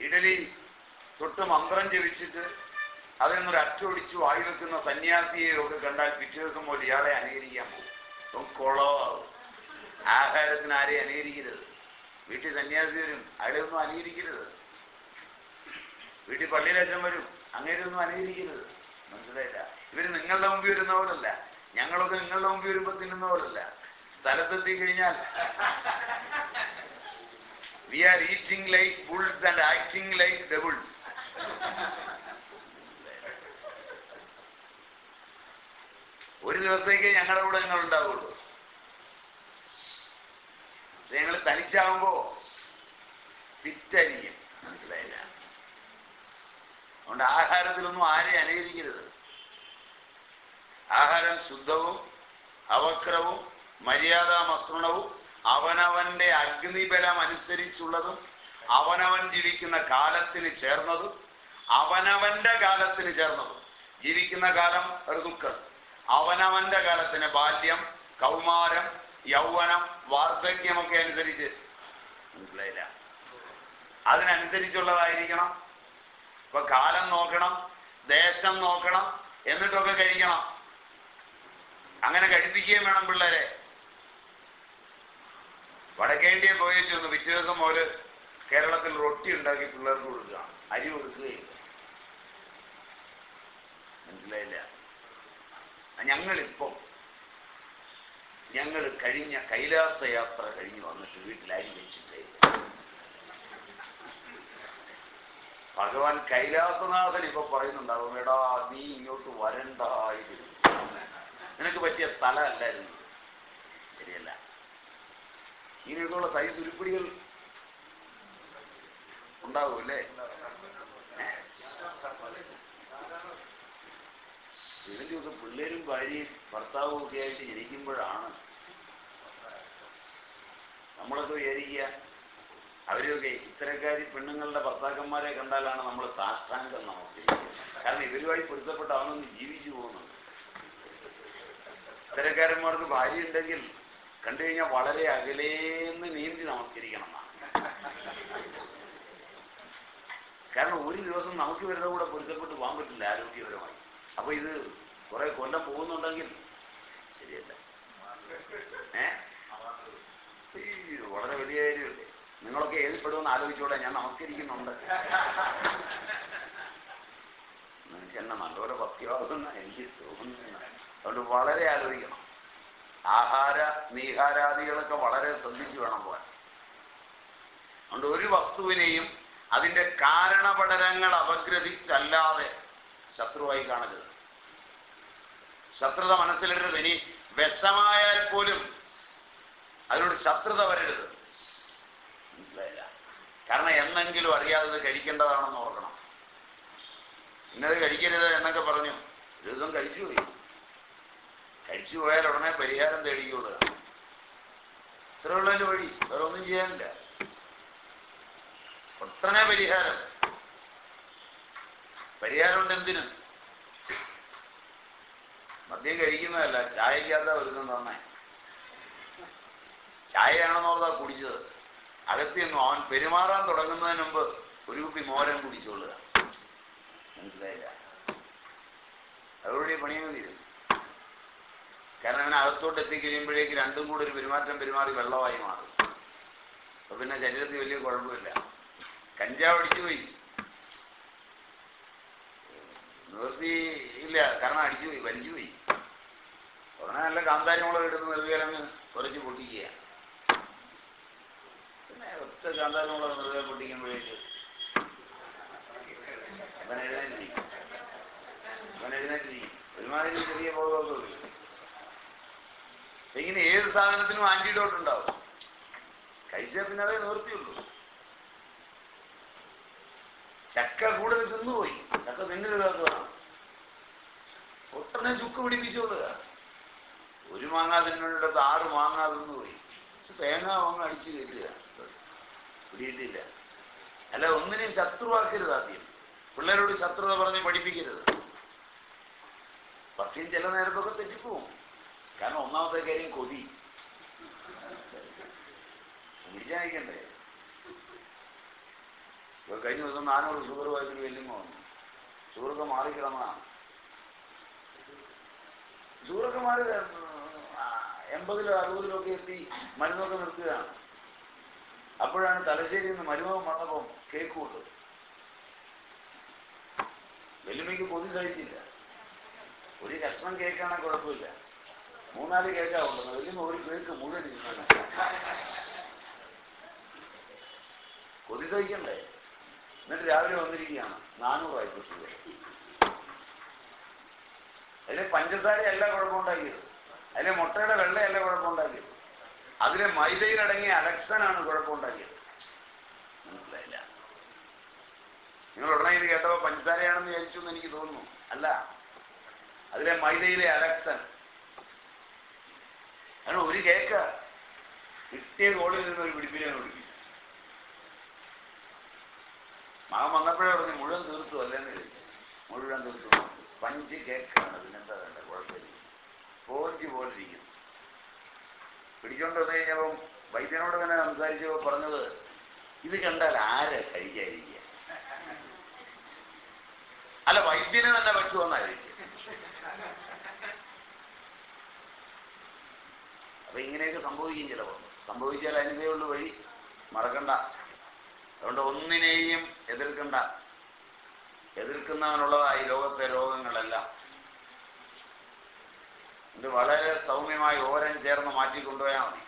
ഇഡലി തൊട്ട് മന്ത്രം ജപിച്ചിട്ട് അതിൽ നിന്നൊരു അറ്റൊടിച്ച് വായി വെക്കുന്ന സന്യാസിയെ ഒക്കെ കണ്ടാൽ പിറ്റേ ദിവസം പോലെ ഇയാളെ അനുകരിക്കാൻ പോകും. കുളമാവും ആഹാരത്തിന് ആരെയും അനുകരിക്കരുത്. വീട്ടിൽ സന്യാസി വരും അയാളൊന്നും അനുകരിക്കരുത്. വീട്ടിൽ പള്ളിയിലച്ഛൻ വരും അങ്ങനെയൊന്നും അനുകരിക്കരുത്. മനസ്സിലായില്ല? ഇവർ നിങ്ങളുടെ മുമ്പിൽ വരുന്ന പോലല്ല. ഞങ്ങളൊക്കെ നിങ്ങളുടെ മുമ്പിൽ വരുമ്പോ തിന്നുന്ന പോലല്ല. സ്ഥലത്തെത്തി കഴിഞ്ഞാൽ we are eating like bulls and acting like devils. ഒരു ദിവസത്തേക്ക് ഞങ്ങളുടെ കൂടെ നിങ്ങൾ ഉണ്ടാവുള്ളൂ. പക്ഷെ ഞങ്ങൾ തനിച്ചാവുമ്പോ പിറ്റരിക്കും മനസ്സിലായില്ല? അതുകൊണ്ട് ആഹാരത്തിലൊന്നും ആരെയും അനുകരിക്കരുത്. ആഹാരം ശുദ്ധവും അവക്രവും മര്യാദാമസൃണവും അവനവന്റെ അഗ്നിബലം അനുസരിച്ചുള്ളതും അവനവൻ ജീവിക്കുന്ന കാലത്തിന് ചേർന്നതും അവനവന്റെ കാലത്തിന് ചേർന്നതും. ജീവിക്കുന്ന കാലം ഒരു ദുഃഖം അവനവന്റെ കാലത്തിന് ബാല്യം കൗമാരം യൗവനം വാർദ്ധക്യമൊക്കെ അനുസരിച്ച്. മനസ്സിലായില്ല? അതിനനുസരിച്ചുള്ളതായിരിക്കണം. ഇപ്പൊ കാലം നോക്കണം ദേശം നോക്കണം എന്നിട്ടൊക്കെ കഴിക്കണം. അങ്ങനെ കഴിപ്പിക്കുകയും വേണം പിള്ളേരെ. വടക്കേണ്ടിയെ പോയി ചെന്ന് പിറ്റേ ദിവസം അവർ കേരളത്തിൽ റൊട്ടി ഉണ്ടാക്കി പിള്ളേർക്ക് കൊടുക്കുക. അരി കൊടുക്കുകയില്ല. മനസ്സിലായില്ല? ഞങ്ങളിപ്പം ഞങ്ങൾ കഴിഞ്ഞ കൈലാസ യാത്ര കഴിഞ്ഞ് വന്നിട്ട് വീട്ടിൽ അരി വെച്ചിട്ടേ ഭഗവാൻ കൈലാസനാഥൻ ഇപ്പൊ പറയുന്നുണ്ടാവും എടാ നീ ഇങ്ങോട്ട് വരണ്ടായിരുന്നു. നിനക്ക് പറ്റിയ സ്ഥലമല്ലായിരുന്നു. ശരിയല്ല. ഇങ്ങനെയൊക്കെയുള്ള സുരുപ്പിടികൾ ഉണ്ടാവൂല്ലേ ഉണ്ടാവുമല്ലേ? ഇതിന്റെയൊക്കെ പിള്ളേരും ഭാര്യയും ഭർത്താവും ഒക്കെ ആയിട്ട് ജനിക്കുമ്പോഴാണ് നമ്മളൊക്കെ വിചാരിക്കുക അവരൊക്കെ ഇത്തരക്കാരി പെണ്ണുങ്ങളുടെ ഭർത്താക്കന്മാരെ കണ്ടാലാണ് നമ്മൾ സാഷ്ടാംഗം നമസ്കരിക്കുന്നത് കാരണം ഇവരുമായി പൊരുത്തപ്പെട്ട് അവനൊന്ന് ജീവിച്ചു പോകുന്നുണ്ട്. ഇത്തരക്കാരന്മാർക്ക് ഭാര്യ ഉണ്ടെങ്കിൽ കണ്ടു കഴിഞ്ഞാൽ വളരെ അകലേന്ന് നീന്തി നമസ്കരിക്കണം എന്നാണ് കാരണം ഒരു ദിവസം നമുക്ക് ഇവരുടെ കൂടെ പൊരുത്തപ്പെട്ട് പോകാൻ പറ്റില്ല ആരോഗ്യപരമായി. അപ്പൊ ഇത് കുറെ കൊല്ലം പോകുന്നുണ്ടെങ്കിൽ ശരിയല്ല. ഏ? വളരെ വലിയ കാര്യമല്ലേ? നിങ്ങളൊക്കെ ഏതിൽ പെടുമെന്ന് ആലോചിച്ചോളെ ഞാൻ നമസ്കരിക്കുന്നുണ്ട്. നിനക്ക് എന്നെ നല്ലപോലെ ഭക്തിയാകുന്ന എനിക്ക് തോന്നുന്നു അതുകൊണ്ട് വളരെ ആലോചിക്കണം. ആഹാര നീഹാരാദികളൊക്കെ വളരെ ശ്രദ്ധിച്ചു വേണം പോകാൻ. അതുകൊണ്ട് ഒരു വസ്തുവിനെയും അതിന്റെ കാരണപടരങ്ങൾ അപഗ്രഥിച്ചല്ലാതെ ശത്രുവായി കാണരുത്. ശത്രുത മനസ്സിലിടരുത്. ഇനി വിഷമായാൽ പോലും അതിനോട് ശത്രുത വരരുത്. മനസ്സിലായില്ല? കാരണം എന്നെങ്കിലും അറിയാതെ കഴിക്കേണ്ടതാണെന്ന് ഓർക്കണം. ഇന്നത് കഴിക്കരുത് എന്നൊക്കെ പറഞ്ഞു. ഒരു ദിവസം കഴിച്ചു പോയി. കഴിച്ചു പോയാൽ ഉടനെ പരിഹാരം തേടിക്കൊള്ളുക ഇത്രയുള്ളതിന്റെ വഴി. വേറെ ഒന്നും ചെയ്യാനില്ല. ഒട്ടനെ പരിഹാരം. പരിഹാരമുണ്ട് എന്തിനും. മദ്യം കഴിക്കുന്നതല്ല ചായക്കകത്താ ഒരുക്കം തന്നെ ചായയാണെന്നോർത്താ കുടിച്ചത്. അകത്തിയൊന്നും അവൻ പെരുമാറാൻ തുടങ്ങുന്നതിന് മുമ്പ് ഒരു കുപ്പി മോരം കുടിച്ചോളുക. മനസ്സിലായില്ല? അതോടെ പണിയും തീരും കാരണം അവൻ അകത്തോട്ട് എത്തിക്കഴിയുമ്പോഴേക്ക് രണ്ടും കൂടെ ഒരു പെരുമാറ്റം പെരുമാറി വെള്ളമായി മാറും. അപ്പൊ പിന്നെ ശരീരത്തിൽ വലിയ കുഴപ്പമില്ല. കഞ്ചാവ് അടിച്ചുപോയി നിവൃത്തി ഇല്ല കാരണം അടിച്ചുപോയി വലിച്ചുപോയി ഉടനെ നല്ല കാന്താരി മുളക് ഇടുന്ന നെറുകയിലങ്ങ് കുറച്ച് പൊട്ടിക്കുക. പിന്നെ ഒറ്റ കാന്താരി മുളക് പൊട്ടിക്കുമ്പോഴേക്ക് അവൻ എഴുന്നേറ്റ് അവൻ എഴുന്നേറ്റ് ഒരുമാതിരി ചെറിയ ബോധമൊക്കെ ഇങ്ങനെ ഏത് സാധനത്തിനും ആന്റിഡോട്ട് ഉണ്ടാവും. കഴിച്ചാൽ പിന്നെ അതേ നിവൃത്തിയുള്ളൂ. ചക്ക കൂടുതൽ തിന്നുപോയി. ചക്ക തിന്നരുതാത്ത വേണം. ഒട്ടനെ ചുക്ക് പിടിപ്പിച്ചോളുക ഒരു മാങ്ങ തിന്നിടത്ത് ആറ് മാങ്ങ തിന്നുപോയി. തേങ്ങ മാങ്ങ അടിച്ചു കയറ്റുക പിടിയിട്ടില്ല. അല്ല ഒന്നിനെയും ശത്രുവാക്കരുത് ആദ്യം. പിള്ളേരോട് ശത്രുത പറഞ്ഞ് പഠിപ്പിക്കരുത്. പക്ഷേ ചില നേരത്തൊക്കെ തെറ്റിപ്പോവും. കാരണം ഒന്നാമത്തെ കാര്യം കൊതി. പിടിച്ചായിരിക്കണ്ടേ കഴിഞ്ഞ ദിവസം നാനൂറ് ഷുഗർ വായിച്ചൊരു വെല്ലുമ്പ വന്നു. ഷുഗറൊക്കെ മാറിക്കിടന്നതാണ് ഷുഗറൊക്കെ മാറി എൺപതിലോ അറുപതിലോ ഒക്കെ എത്തി മരുന്നൊക്കെ നിർത്തുകയാണ്. അപ്പോഴാണ് തലശ്ശേരിയിൽ നിന്ന് മരുമകം വന്നപ്പം കേക്ക് കൂട്ട് വെല്ലുമ്മയ്ക്ക് കൊതി സഹിച്ചില്ല. ഒരു കഷ്ണം കേക്കാണെങ്കിൽ കുഴപ്പമില്ല. മൂന്നാൽ കേക്കാ വലിയ ഒരു കേക്ക് മുഴുവൻ കൊതി സഹിക്കണ്ടേ എന്നിട്ട് രാവിലെ വന്നിരിക്കുകയാണ്. നാനൂറ് വായ്പ അതിലെ പഞ്ചസാരയല്ല കുഴപ്പമുണ്ടാക്കിയത്. അതിലെ മുട്ടയുടെ വെള്ളയല്ല കുഴപ്പമുണ്ടാക്കിയത്. അതിലെ മൈദയിലടങ്ങിയ അലക്സനാണ് കുഴപ്പമുണ്ടാക്കിയത്. മനസ്സിലായില്ല. നിങ്ങൾ ഉടനെ ഇത് കേട്ടപ്പോ പഞ്ചസാരയാണെന്ന് വിചാരിച്ചു എന്ന് എനിക്ക് തോന്നുന്നു. അല്ല. അതിലെ മൈദയിലെ അലക്സൻ. കാരണം ഒരു കേക്ക കിട്ടിയ കോളിൽ നിന്ന് ഒരു പിടിപ്പിനെ പിടിപ്പിച്ചു മകൻ വന്നപ്പോഴേ പറഞ്ഞു മുഴുവൻ തീർത്തു അല്ലെന്ന് മുഴുവൻ തീർത്തു. സ്പഞ്ച് കേക്കാണ് പിന്നെന്താ വേണ്ട കുഴപ്പമില്ല. സ്പോഞ്ച് പോലിരിക്കും പിടിച്ചോണ്ട് വന്നു കഴിഞ്ഞപ്പം വൈദ്യനോട് തന്നെ സംസാരിച്ചപ്പോ പറഞ്ഞത് ഇത് കണ്ടാൽ ആരെ കഴിക്കാതിരിക്കുക? അല്ല വൈദ്യന് തന്നെ പറ്റുമെന്നായിരിക്കും അപ്പൊ ഇങ്ങനെയൊക്കെ സംഭവിക്കും ചിലപ്പോൾ സംഭവിച്ചാൽ അതിനതേയുള്ള വഴി മറക്കണ്ട. അതുകൊണ്ട് ഒന്നിനെയും എതിർക്കണ്ട. എതിർക്കുന്നവനുള്ളതായി ലോകത്തെ രോഗങ്ങളെല്ലാം. ഇത് വളരെ സൗമ്യമായി ഓരം ചേർന്ന് മാറ്റിക്കൊണ്ടുപോയാൽ മതി.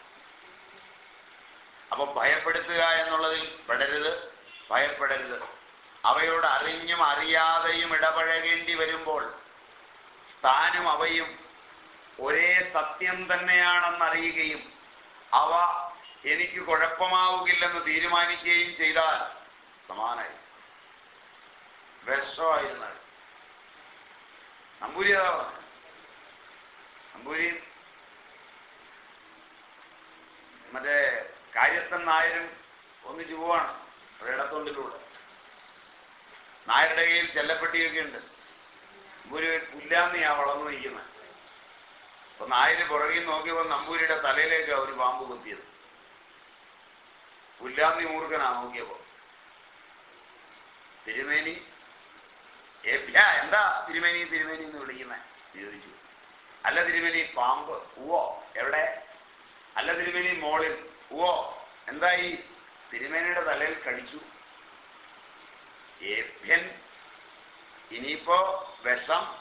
അപ്പൊ ഭയപ്പെടുത്തുക എന്നുള്ളതിൽ പെടരുത് ഭയപ്പെടരുത്. അവയോട് അറിഞ്ഞും അറിയാതെയും ഇടപഴകേണ്ടി വരുമ്പോൾ താനും അവയും ഒരേ സത്യം തന്നെയാണെന്നറിയുകയും അവ എനിക്ക് കുഴപ്പമാവുകില്ലെന്ന് തീരുമാനിക്കുകയും ചെയ്താൽ സമാനായി. വിഷമായിരുന്നാൽ നമ്പൂരി നമ്പൂരി മറ്റേ കാര്യസ്ഥൻ നായരും ഒന്നിച്ചു പോവാണ്. ഒരിടത്തൊണ്ടിലൂടെ നായരുടെ കയ്യിൽ ചെല്ലപ്പെട്ടിയൊക്കെ ഉണ്ട് നമ്പൂരി പുല്ലാന്നിയാ വളർന്നു നിൽക്കുന്നത് അപ്പൊ നായര് പുറകിൽ നോക്കിയപ്പോ നമ്പൂരിയുടെ തലയിലേക്ക് ഒരു പാമ്പ് കുത്തിയത്. പുല്ലാന്നി മൂർഖനാ നോക്കിയപ്പോ. തിരുമേനി? ഏഭ്യ എന്താ തിരുമേനി തിരുമേനി എന്ന് വിളിക്കുന്നെ? ചോദിച്ചു. അല്ല തിരുമേനി പാമ്പ് ഉവോ എവിടെ? അല്ല തിരുമേനി മോളിൽ. ഉവോ എന്തായി? തിരുമേനിയുടെ തലയിൽ കടിച്ചു. ഇനിയിപ്പോ വിഷം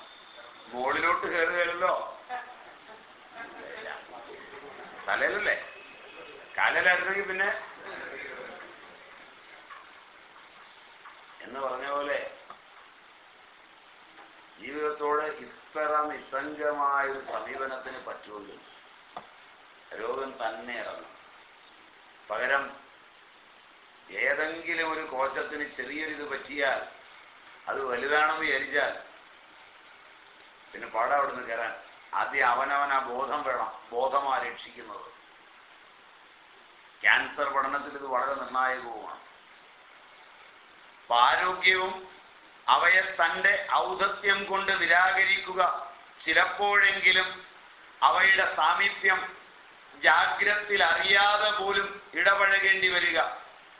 മോളിലോട്ട് കയറുകയല്ലോ തലയിലല്ലേ? കാലിലായിരുന്നെങ്കിൽ പിന്നെ എന്ന് പറഞ്ഞ പോലെ ജീവിതത്തോട് ഇത്ര നിസ്സംഗമായ ഒരു സമീപനത്തിന് പറ്റുമെങ്കിൽ രോഗം തന്നെ ഇറങ്ങും. പകരം ഏതെങ്കിലും ഒരു കോശത്തിന് ചെറിയൊരിത് പറ്റിയാൽ അത് വലുതാണെന്ന് വിചാരിച്ചാൽ പിന്നെ പാടാവിടുന്ന് കയറാൻ. ആദ്യം അവനവൻ ആ ബോധം വേണം. ബോധമാ രക്ഷിക്കുന്നത്. ക്യാൻസർ പഠനത്തിൽ ഇത് വളരെ നിർണായകവുമാണ്. അപ്പൊ ആരോഗ്യവും അവയെ തന്റെ ഔദത്യം കൊണ്ട് നിരാകരിക്കുക. ചിലപ്പോഴെങ്കിലും അവയുടെ സാമീപ്യം ജാഗ്രത്തിൽ അറിയാതെ പോലും ഇടപഴകേണ്ടി വരിക.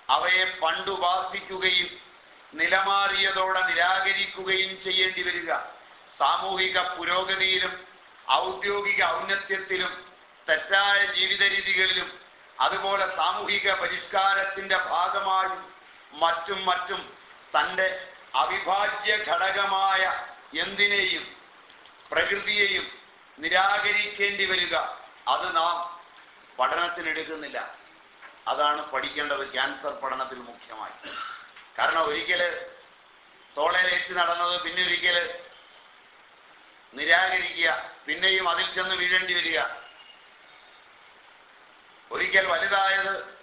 അവയെ പണ്ടുപാസിക്കുകയും നിലമാറിയതോടെ നിരാകരിക്കുകയും ചെയ്യേണ്ടി വരിക. സാമൂഹിക പുരോഗതിയിലും ഔദ്യോഗിക ഔന്നത്യത്തിലും തെറ്റായ ജീവിത രീതികളിലും അതുപോലെ സാമൂഹിക പരിഷ്കാരത്തിന്റെ ഭാഗമായും മറ്റും മറ്റും തന്റെ അവിഭാജ്യ ഘടകമായ എന്തിനേയും പ്രകൃതിയെയും നിരാകരിക്കേണ്ടി വരിക അത് നാം പഠനത്തിനെടുക്കുന്നില്ല. അതാണ് പഠിക്കേണ്ടത് ക്യാൻസർ പഠനത്തിൽ മുഖ്യമായി. കാരണം ഒരിക്കൽ തോളേലേറ്റ് നടന്നത് പിന്നെ ഒരിക്കൽ നിരാകരിക്കുക പിന്നെയും അതിൽ ചെന്ന് വീഴേണ്ടി വരിക. ഒരിക്കൽ വലുതായത്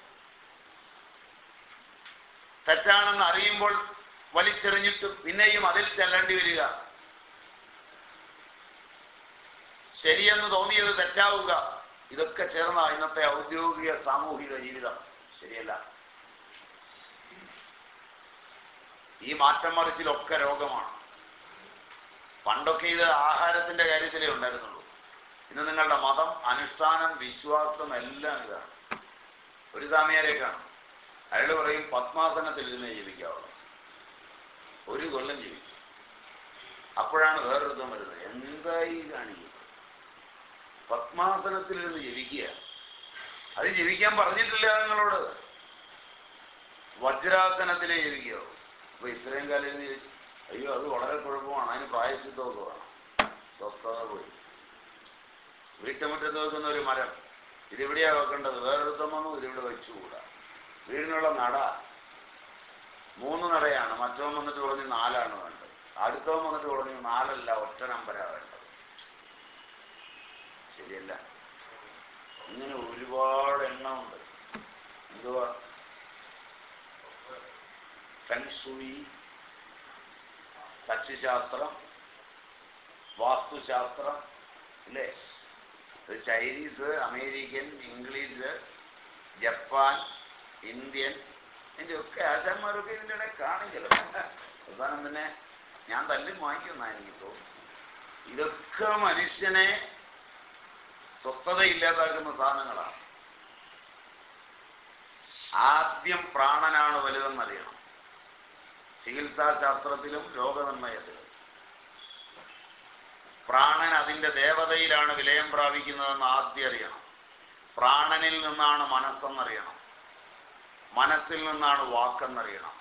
തെറ്റാണെന്ന് അറിയുമ്പോൾ വലിച്ചെറിഞ്ഞിട്ട് പിന്നെയും അതിൽ ചെല്ലേണ്ടി വരിക. ശരിയെന്ന് തോന്നിയത് തെറ്റാവുക. ഇതൊക്കെ ചേർന്ന ഇന്നത്തെ ഔദ്യോഗിക സാമൂഹിക ജീവിതം ശരിയല്ല. ഈ മാറ്റം മറിച്ചിലൊക്കെ രോഗമാണ്. പണ്ടൊക്കെ ഇത് ആഹാരത്തിന്റെ കാര്യത്തിലേ ഉണ്ടായിരുന്നുള്ളൂ. ഇന്ന് നിങ്ങളുടെ മതം അനുഷ്ഠാനം വിശ്വാസം എല്ലാം ഇതാണ്. ഒരു സ്വാമിയാരെ കാണും. അയാൾ പറയും പത്മാസനത്തിൽ ഇരുന്ന് ജീവിക്കാവുള്ളൂ ഒരു കൊല്ലം ജീവിക്കും. അപ്പോഴാണ് വേറൊരുത്തം വരുന്നത്. എന്തായി കാണിക്കുന്നത്? പത്മാസനത്തിൽ ഇരുന്ന് ജപിക്കുക അത് ജപിക്കാൻ പറഞ്ഞിട്ടില്ല നിങ്ങളോട്. വജ്രാസനത്തിലേ ജപിക്കോ അപ്പൊ ഇത്രയും കാലം അയ്യോ അത് വളരെ കുഴപ്പമാണ്. അതിന് പ്രായശിദ്ധമൊക്കെ വേണം. സ്വസ്ഥത പോയി. വീട്ടുമുറ്റത്ത് വെക്കുന്ന ഒരു മരം. ഇതിവിടെയാ വെക്കേണ്ടത്. വേറൊരുത്തം വന്നു ഇതിവിടെ വെച്ചുകൂടാ. വീടിനുള്ള നട. മൂന്ന് നടയാണ്. മറ്റവൻ വന്നിട്ട് പറഞ്ഞു നാലാണ് വേണ്ടത്. അടുത്തവൻ വന്നിട്ട് പറഞ്ഞു നാലല്ല ഒറ്റ നമ്പരാ വേണ്ടത്. ശരിയല്ല. ഇങ്ങനെ ഒരുപാട് എണ്ണമുണ്ട്. എന്തുവാ? ഫെൻഷുയി തച്ചുശാസ്ത്രം വാസ്തുശാസ്ത്രം ഇല്ലേ Chinese American English Japan Indian ഇതിന്റെ ഒക്കെ ആശാന്മാരൊക്കെ ഇതിന്റെ ഇടയിൽ കാണിക്കല്ലോ അവസാനം പിന്നെ ഞാൻ തല്ലി വാങ്ങിക്കുന്ന എനിക്ക് തോന്നുന്നു ഇതൊക്കെ മനുഷ്യനെ സ്വസ്ഥതയില്ലാതാക്കുന്ന സാധനങ്ങളാണ്. ആദ്യം പ്രാണനാണ് വലുതെന്നറിയണം. ചികിത്സാശാസ്ത്രത്തിലും രോഗനിർണയത്തിലും. പ്രാണൻ അതിന്റെ ദേവതയിലാണ് വിലയം പ്രാപിക്കുന്നതെന്ന് ആദ്യം അറിയണം. പ്രാണനിൽ നിന്നാണ് മനസ്സെന്നറിയണം. മനസ്സിൽ നിന്നാണ് വാക്കെന്നറിയണം.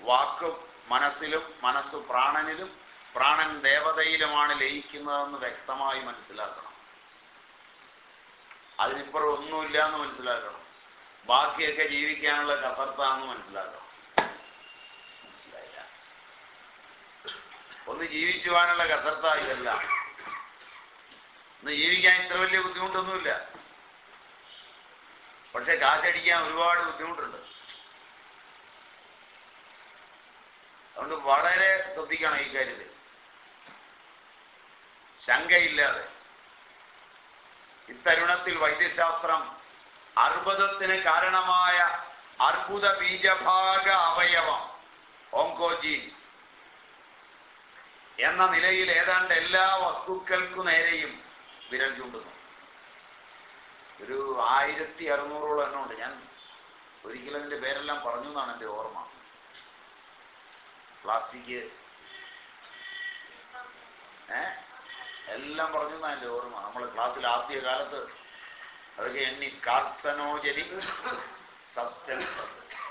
വാക്ക് മനസ്സിലും മനസ്സ് പ്രാണനിലും പ്രാണൻ ദേവതയിലുമാണ് ലയിക്കുന്നതെന്ന് വ്യക്തമായി മനസ്സിലാക്കണം. അതിനിപ്പുറം ഒന്നുമില്ല എന്ന് മനസ്സിലാക്കണം. ബാക്കിയൊക്കെ ജീവിക്കാനുള്ള കസർത്താന്ന് മനസ്സിലാക്കണം മനസ്സിലായില്ല ഒന്ന് ജീവിക്കുവാനുള്ള കസർത്ത ഇതല്ല. ഒന്ന് ജീവിക്കാൻ ഇത്ര വലിയ ബുദ്ധിമുട്ടൊന്നുമില്ല. പക്ഷെ കാശടിക്കാൻ ഒരുപാട് ബുദ്ധിമുട്ടുണ്ട്. അതുകൊണ്ട് വളരെ ശ്രദ്ധിക്കണം ഈ കാര്യത്തിൽ. ശങ്കയില്ലാതെ. ഇത്തരുണത്തിൽ വൈദ്യശാസ്ത്രം അർബുദത്തിന് കാരണമായ അർബുദ ബീജഭാഗ അവയവം ഓങ്കോജീൻ. എന്ന നിലയിൽ ഏതാണ്ട് എല്ലാ വസ്തുക്കൾക്കു നേരെയും വിരൽ ചൂണ്ടുന്നു. ഒരു ആയിരത്തി അറുന്നൂറോളം എണ്ണം ഉണ്ട്. ഞാൻ ഒരിക്കലും എന്റെ പേരെല്ലാം പറഞ്ഞു എന്നാണ് എന്റെ ഓർമ്മ. പ്ലാസ്റ്റിക്. ഏ? എല്ലാം പറഞ്ഞു എന്നാണ് എന്റെ ഓർമ്മ. നമ്മൾ ക്ലാസ്സിൽ ആദ്യ കാലത്ത് അതൊക്കെ എണ്ണി കാർസനോജനിക് സബ്സ്റ്റൻസ്.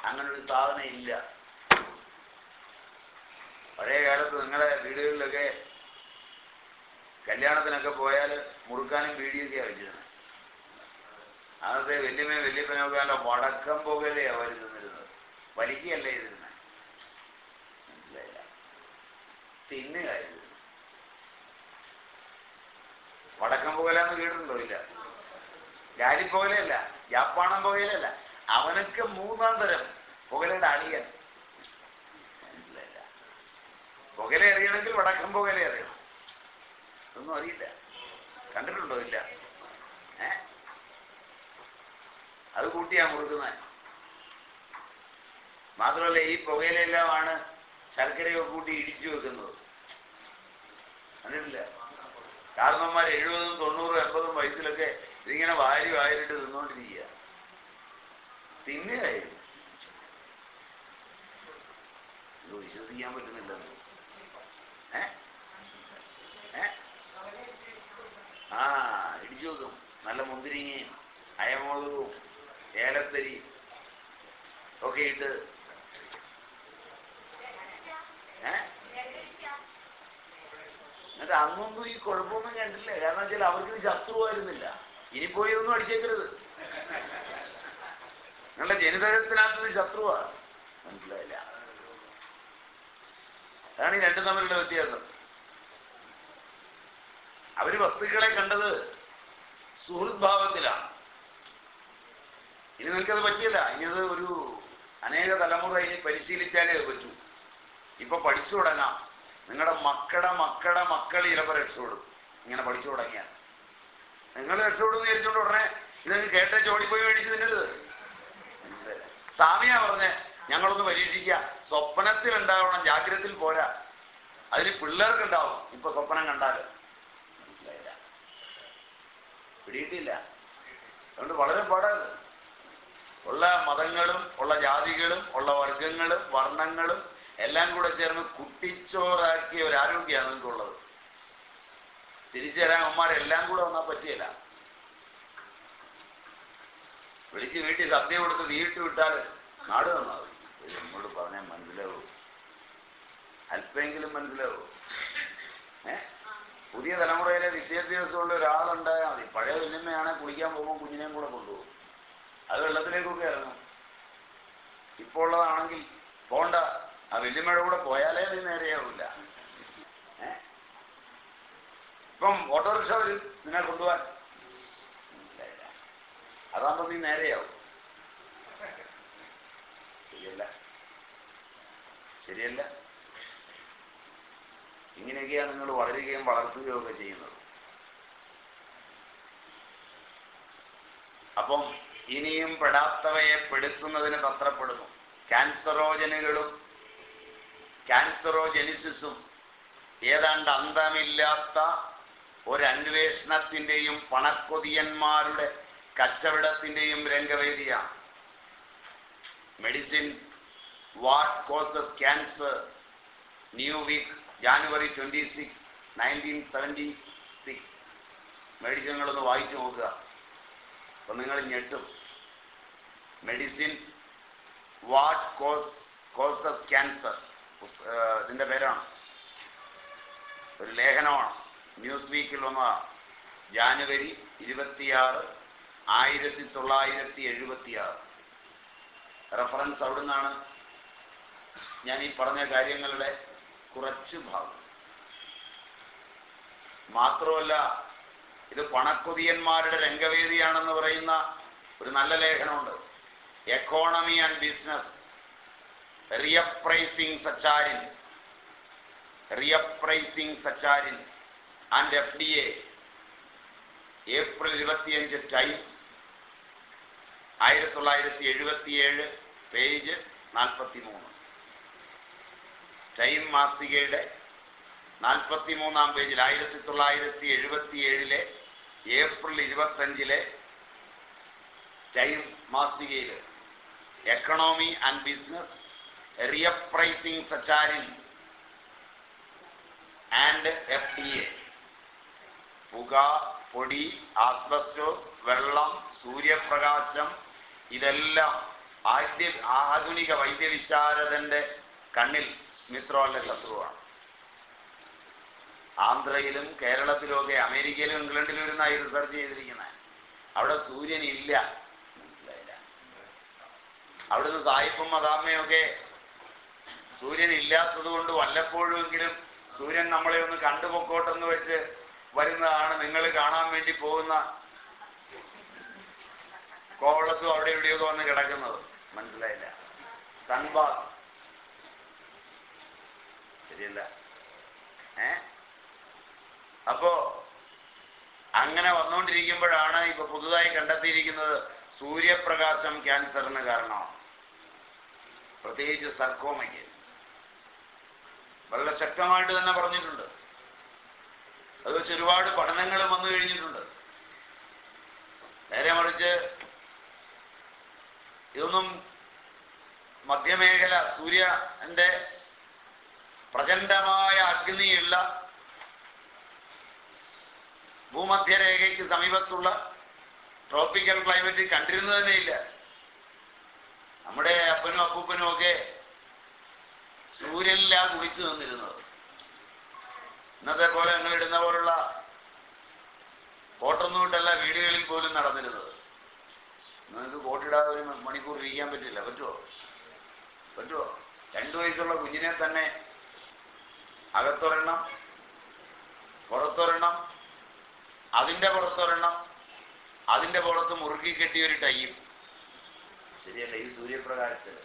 അങ്ങനൊരു സാധനം ഇല്ല. പഴയ കാലത്ത് നിങ്ങളുടെ വീടുകളിലൊക്കെ കല്യാണത്തിനൊക്കെ പോയാൽ മുറുക്കാനും വീടിയൊക്കെയാണ് വെച്ചിരുന്നത്. അന്നത്തെ വല്യമ്മ വല്യപ്പനൊക്കെ നല്ല വടക്കം പുകയിലേ അവർ തിന്നിരുന്നത്. വലിക്കുകയല്ല ഇതിരുന്നത് മനസ്സിലായില്ല? തിന്നുകയായിരുന്നു വടക്കം പോകലാന്ന് കേട്ടിട്ടുണ്ടോ? ഇല്ല. ഗാലിപ്പോകലല്ല ജാപ്പാണം പുകയിലല്ല അവനൊക്കെ മൂന്നാം തരം പുകലുടെ മനസ്സിലായില്ല പുകയില അറിയണമെങ്കിൽ വടക്കം പുകയില അറിയണം ഒന്നും അറിയില്ല. കണ്ടിട്ടുണ്ടോ ഇല്ല? ഏ? അത് കൂട്ടിയാ മുറുക്കുന്നത് മാത്രമല്ല ഈ പുകയിലെല്ലാമാണ് ശർക്കരയൊക്കെ കൂട്ടി ഇടിച്ചു വെക്കുന്നത്. കണ്ടിട്ടില്ല? കാരണന്മാർ എഴുപതും തൊണ്ണൂറും എൺപതും വയസ്സിലൊക്കെ ഇതിങ്ങനെ വാരി വാരിട്ട് തിന്നുകൊണ്ടിരിക്കുക തിന്നുകയായിരുന്നു. വിശ്വസിക്കാൻ പറ്റുന്നില്ല ആ ഇടിച്ചു നോക്കും നല്ല മുന്തിരിങ്ങയും അയമുളകും ഏലത്തരി ഒക്കെ ഇട്ട്. എന്നിട്ട് അന്നൊന്നും ഈ കുഴപ്പമൊന്നും കണ്ടില്ല കാരണം വെച്ചാൽ അവർക്ക് ശത്രുവായിരുന്നില്ല. ഇനി പോയി ഒന്നും അടിച്ചേക്കരുത്. നിങ്ങളുടെ ജനിതകത്തിനകത്ത് ശത്രുവാ. മനസ്സിലായില്ല? അതാണ് ഈ രണ്ടും തമ്മിലുള്ള വ്യത്യാസം. അവർ വസ്തുക്കളെ കണ്ടത് സുഹൃത് ഭാവത്തിലാണ്. ഇനി നിങ്ങൾക്കത് പറ്റിയില്ല. ഇനി അത് ഒരു അനേക തലമുറ ഇനി പരിശീലിച്ചാലേ അത് പറ്റൂ. ഇപ്പൊ പഠിച്ചു തുടങ്ങാം. നിങ്ങളുടെ മക്കളുടെ മക്കളുടെ മക്കൾ ചിലപ്പോൾ രക്ഷപ്പെടും. ഇങ്ങനെ പഠിച്ചു തുടങ്ങിയാൽ. നിങ്ങൾ രക്ഷപ്പെടും വിചാരിച്ചോണ്ട് ഉടനെ ഇതങ്ങ് കേട്ട ചോടിപ്പോയി മേടിച്ചു തിന്നരുത്. സ്വാമിയാ പറഞ്ഞ് ഞങ്ങളൊന്ന് പരീക്ഷിക്കുക സ്വപ്നത്തിൽ ഉണ്ടാവണം ജാഗ്രതയിൽ പോരാ. അതിൽ പിള്ളേർക്കുണ്ടാവും. ഇപ്പൊ സ്വപ്നം കണ്ടാൽ മനസ്സിലായില്ല. പിടിയിട്ടില്ല. അതുകൊണ്ട് വളരെ പാടാണ്. ഉള്ള മതങ്ങളും ഉള്ള ജാതികളും ഉള്ള വർഗങ്ങളും വർണങ്ങളും എല്ലാം കൂടെ ചേർന്ന് കുട്ടിച്ചോറാക്കിയ ഒരു ആരോഗ്യമാണ് നിങ്ങൾക്കുള്ളത്. തിരിച്ചു തരാൻ അമ്മമാരെല്ലാം കൂടെ വന്നാൽ പറ്റിയല്ല. വിളിച്ച് വീട്ടിൽ സദ്യ കൊടുത്ത് നീട്ട് വിട്ടാൽ നാട് നന്നാവും ഇത് നമ്മോട് പറഞ്ഞാൽ മനസ്സിലാവും? അല്പമെങ്കിലും മനസ്സിലാവും? ഏ? പുതിയ തലമുറയിലെ വിദ്യാഭ്യാസമുള്ള ഒരാളുണ്ടായാൽ മതി. പഴയ വല്യമ്മയാണെ കുളിക്കാൻ പോകുമ്പോൾ കുഞ്ഞിനെയും കൂടെ കൊണ്ടുപോകും. അത് വെള്ളത്തിലേക്കൊക്കെ ഇറങ്ങും. ഇപ്പോൾ ഉള്ളതാണെങ്കിൽ പോണ്ട. ആ വല്യമ്മയുടെ കൂടെ പോയാലേ അത് നേരെയാവില്ല. ഇപ്പം ഓട്ടോറിക്ഷ വരും. നിന്നെ കൊണ്ടുപോകാൻ. അതാകുമ്പോ നീ നേരെയാവും. ശരിയല്ല. ശരിയല്ല? ഇങ്ങനെയൊക്കെയാണ് നിങ്ങൾ വളരുകയും വളർത്തുകയും ഒക്കെ ചെയ്യുന്നത്. അപ്പം ഇനിയും പെടാത്തവയെ പെടുത്തുന്നതിന് തത്രപ്പെടുന്നു. ക്യാൻസറോജനുകളും ക്യാൻസറോജനിസിസും ഏതാണ്ട് അന്തമില്ലാത്ത ഒരന്വേഷണത്തിന്റെയും പണക്കൊതിയന്മാരുടെ കച്ചവടത്തിന്റെയും രംഗവേദിയാണ്. Medicine what causes cancer Newsweek January twenty six nineteen seventy six മെഡിസിനുകളൊന്ന് വായിച്ചു നോക്കുക. അപ്പം നിങ്ങൾ ഞെട്ടും. Medicine what cause causes cancer ഇതിന്റെ പേരാണ്. ഒരു ലേഖനമാണ്. ന്യൂസ് വീക്കിൽ വന്നതാണ് ജാനുവരി ഇരുപത്തിയാറ് ആയിരത്തി തൊള്ളായിരത്തി എഴുപത്തിയാറ് റെഫറൻസ് അവിടെ നിന്നാണ് ഞാൻ ഈ പറഞ്ഞ കാര്യങ്ങളുടെ കുറച്ച് ഭാഗം. മാത്രമല്ല ഇത് പണക്കൊതിയന്മാരുടെ രംഗവേദിയാണെന്ന് പറയുന്ന ഒരു നല്ല ലേഖനമുണ്ട്. Economy and business reappraising saccharin reappraising saccharin and F D April ഇരുപത്തിയഞ്ച് ടൈം. ആയിരത്തി തൊള്ളായിരത്തി എഴുപത്തിയേഴ് പേജ് നാൽപ്പത്തി മൂന്ന് ടൈം മാസികയുടെ നാൽപ്പത്തി മൂന്നാം പേജിൽ ആയിരത്തി തൊള്ളായിരത്തി എഴുപത്തി ഏഴിലെ ഏപ്രിൽ ഇരുപത്തഞ്ചിലെ Time മാസികയിൽ economy and business reappraising saccharin and F D A. പുക പൊടി ആസ്ബസ്റ്റോസ് വെള്ളം സൂര്യപ്രകാശം ഇതെല്ലാം ആദ്യ ആധുനിക വൈദ്യവിശാരദന്റെ കണ്ണിൽ മിശ്രോന്റെ ശത്രുവാണ്. ആന്ധ്രയിലും കേരളത്തിലും ഒക്കെ അമേരിക്കയിലും ഇംഗ്ലണ്ടിലും ഇരുന്നായി റിസർച്ച് ചെയ്തിരിക്കുന്നത് അവിടെ സൂര്യൻ ഇല്ല. മനസ്സിലായില്ല. അവിടുന്ന് സായിപ്പും മദാമ്മയൊക്കെ സൂര്യൻ ഇല്ലാത്തത് കൊണ്ട് വല്ലപ്പോഴുമെങ്കിലും സൂര്യൻ നമ്മളെ ഒന്ന് കണ്ടുപൊക്കോട്ടെന്ന് വെച്ച് വരുന്നതാണ് നിങ്ങൾ കാണാൻ വേണ്ടി പോകുന്ന കോവളത്തും അവിടെ ഇവിടെയൊക്കെ വന്ന് കിടക്കുന്നത്. മനസ്സിലായില്ല. സൺബാത്ത്. ശരിയല്ല. ഏ? അപ്പോ അങ്ങനെ വന്നുകൊണ്ടിരിക്കുമ്പോഴാണ് ഇപ്പൊ പുതുതായി കണ്ടെത്തിയിരിക്കുന്നത് സൂര്യപ്രകാശം ക്യാൻസറിന് കാരണമാണ് പ്രത്യേകിച്ച് സർക്കോമയ്ക്ക്. വളരെ ശക്തമായിട്ട് തന്നെ പറഞ്ഞിട്ടുണ്ട്. അത് വെച്ച് ഒരുപാട് പഠനങ്ങളും വന്നു കഴിഞ്ഞിട്ടുണ്ട്. നേരെ മറിച്ച് ഇതൊന്നും മധ്യമേഖല സൂര്യന്റെ പ്രചണ്ഡമായ അഗ്നിയുള്ള ഭൂമധ്യരേഖയ്ക്ക് സമീപത്തുള്ള ട്രോപ്പിക്കൽ ക്ലൈമറ്റ് കണ്ടിരുന്നു തന്നെയില്ല നമ്മുടെ അപ്പനും അപ്പൂപ്പനും ഒക്കെ സൂര്യനിലാ കുഴിച്ചു നിന്നിരുന്നത്. ഇന്നത്തെ പോലെ നിങ്ങൾ ഇടുന്ന പോലുള്ള കോട്ടൊന്നും വീടുകളിൽ പോലും നടന്നിരുന്നത്. നിങ്ങൾക്ക് കോട്ടിടാതെ ഒരു മണിക്കൂർ ഇരിക്കാൻ പറ്റില്ല. പറ്റുമോ പറ്റുമോ രണ്ടു വയസ്സുള്ള കുഞ്ഞിനെ തന്നെ അകത്തൊരെണ്ണം പുറത്തൊരെണ്ണം അതിന്റെ പുറത്തൊരെണ്ണം അതിന്റെ പുറത്ത് മുറുക്കി കെട്ടിയ ഒരു ടൈം. ശരിയല്ല? ഈ സൂര്യപ്രകാശത്തിൽ